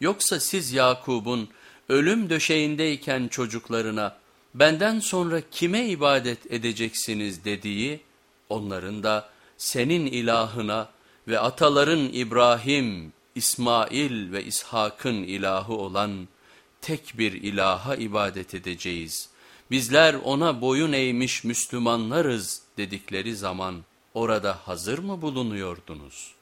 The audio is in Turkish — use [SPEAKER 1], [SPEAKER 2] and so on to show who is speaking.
[SPEAKER 1] Yoksa siz Yakub'un ölüm döşeğindeyken çocuklarına benden sonra kime ibadet edeceksiniz dediği onların da senin ilahına ve ataların İbrahim, İsmail ve İshak'ın ilahı olan tek bir ilaha ibadet edeceğiz. Bizler ona boyun eğmiş Müslümanlarız dedikleri zaman orada hazır mı bulunuyordunuz?''